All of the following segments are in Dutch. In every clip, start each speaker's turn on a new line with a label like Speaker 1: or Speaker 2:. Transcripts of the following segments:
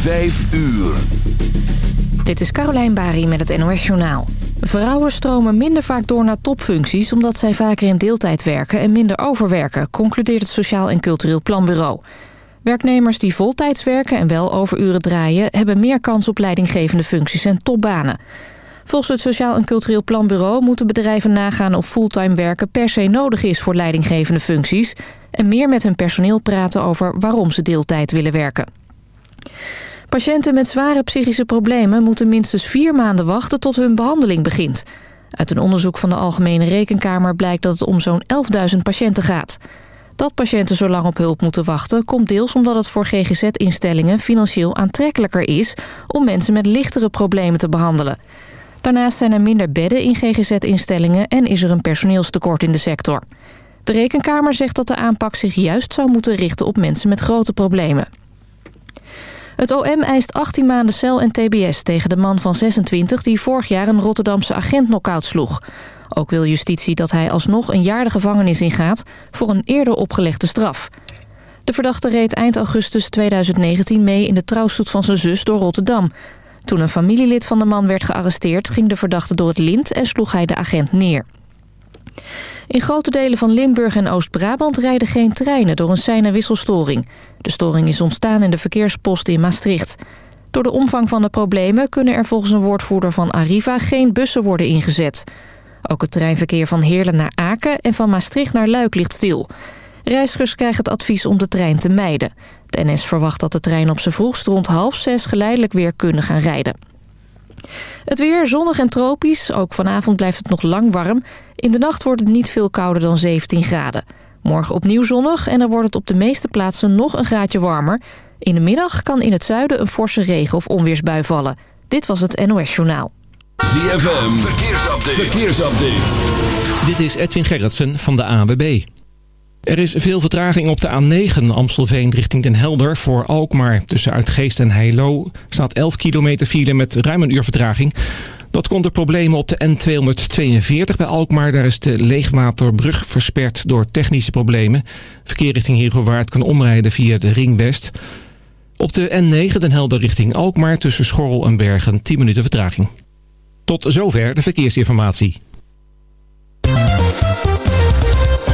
Speaker 1: Vijf uur.
Speaker 2: Dit is Carolijn Bari met het NOS Journaal. Vrouwen stromen minder vaak door naar topfuncties... omdat zij vaker in deeltijd werken en minder overwerken... concludeert het Sociaal en Cultureel Planbureau. Werknemers die voltijds werken en wel overuren draaien... hebben meer kans op leidinggevende functies en topbanen. Volgens het Sociaal en Cultureel Planbureau moeten bedrijven nagaan... of fulltime werken per se nodig is voor leidinggevende functies... en meer met hun personeel praten over waarom ze deeltijd willen werken. Patiënten met zware psychische problemen moeten minstens vier maanden wachten tot hun behandeling begint. Uit een onderzoek van de Algemene Rekenkamer blijkt dat het om zo'n 11.000 patiënten gaat. Dat patiënten zo lang op hulp moeten wachten komt deels omdat het voor GGZ-instellingen financieel aantrekkelijker is om mensen met lichtere problemen te behandelen. Daarnaast zijn er minder bedden in GGZ-instellingen en is er een personeelstekort in de sector. De Rekenkamer zegt dat de aanpak zich juist zou moeten richten op mensen met grote problemen. Het OM eist 18 maanden cel en tbs tegen de man van 26... die vorig jaar een Rotterdamse agent knock-out sloeg. Ook wil justitie dat hij alsnog een jaar de gevangenis ingaat... voor een eerder opgelegde straf. De verdachte reed eind augustus 2019 mee in de trouwstoet van zijn zus door Rotterdam. Toen een familielid van de man werd gearresteerd... ging de verdachte door het lint en sloeg hij de agent neer. In grote delen van Limburg en Oost-Brabant rijden geen treinen door een sein- wisselstoring. De storing is ontstaan in de verkeersposten in Maastricht. Door de omvang van de problemen kunnen er volgens een woordvoerder van Arriva geen bussen worden ingezet. Ook het treinverkeer van Heerlen naar Aken en van Maastricht naar Luik ligt stil. Reizigers krijgen het advies om de trein te mijden. De NS verwacht dat de trein op z'n vroegst rond half zes geleidelijk weer kunnen gaan rijden. Het weer zonnig en tropisch. Ook vanavond blijft het nog lang warm. In de nacht wordt het niet veel kouder dan 17 graden. Morgen opnieuw zonnig en dan wordt het op de meeste plaatsen nog een graadje warmer. In de middag kan in het zuiden een forse regen- of onweersbui vallen. Dit was het NOS Journaal.
Speaker 1: ZFM, verkeersupdate. verkeersupdate.
Speaker 3: Dit is Edwin Gerritsen van de ANWB. Er is veel vertraging op de A9 Amstelveen richting Den Helder voor Alkmaar. Tussen Uitgeest en Heilo staat 11 kilometer file met ruim een uur vertraging. Dat komt door problemen op de N242 bij Alkmaar. Daar is de Leegwaterbrug versperd door technische problemen. Verkeer richting Heerhugowaard kan omrijden via de Ring West. Op de N9 Den Helder richting Alkmaar tussen Schorrel en Bergen 10 minuten vertraging. Tot zover de verkeersinformatie.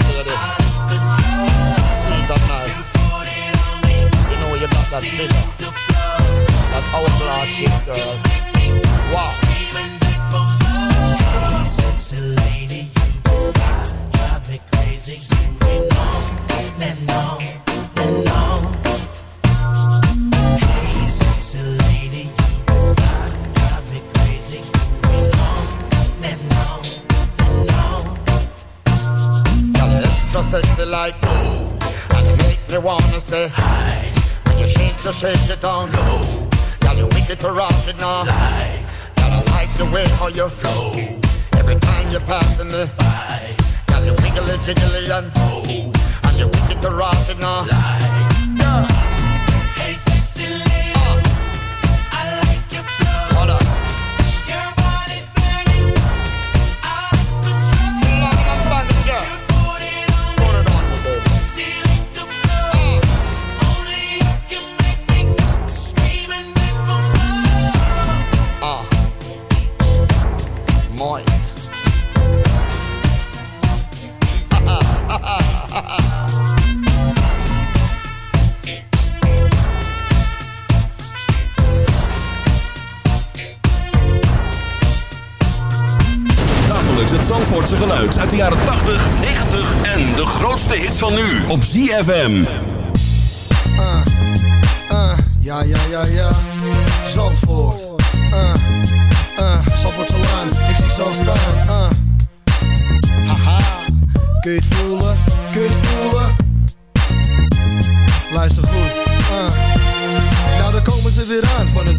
Speaker 4: a.
Speaker 5: Sweet and nice. You know you got that figure. That hourglass shape, girl. Wow.
Speaker 4: Lady, you go drive me crazy, you ain't and.
Speaker 5: Like ooh, and you make me wanna say hi. When you shake, you shake it down low. Girl, you wicked to rot it now. Girl, I like the way how you flow. Every time you're passing me by. Girl, you wiggly jiggly and oh, and you wicked to rot it now. Girl,
Speaker 1: van nu op ZFM.
Speaker 6: Uh, ja, ja, ja, ja. Zandvoort.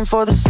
Speaker 7: looking for the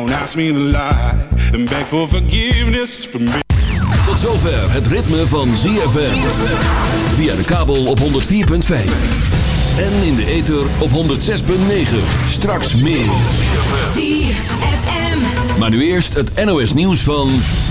Speaker 4: Don't ask me to lie. And beg for forgiveness from me.
Speaker 1: Tot zover het ritme van ZFM. Via de kabel op 104.5. En in de ether op 106.9. Straks meer. Maar nu eerst het NOS nieuws van...